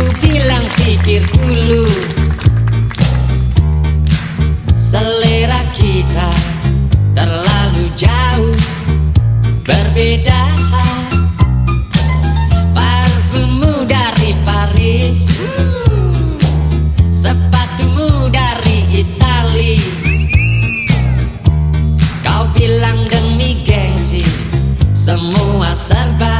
Aku bilang pikir dulu. Selera kita terlalu jauh Berbeda Parfummu dari Paris Sepatumu dari Itali. Kau bilang demi gengsi Semua serba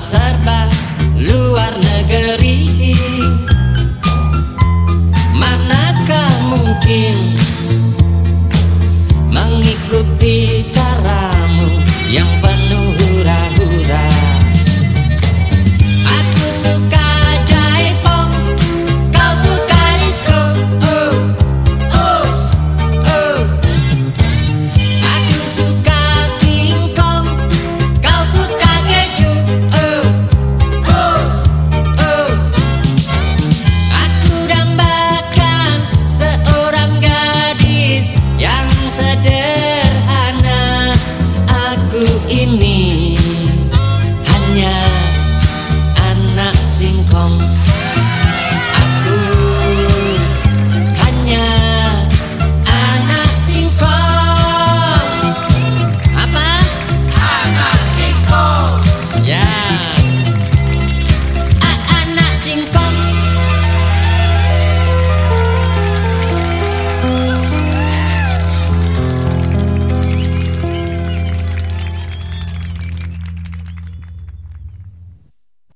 serba luar negeri. Manakah mungkin mengikuti cara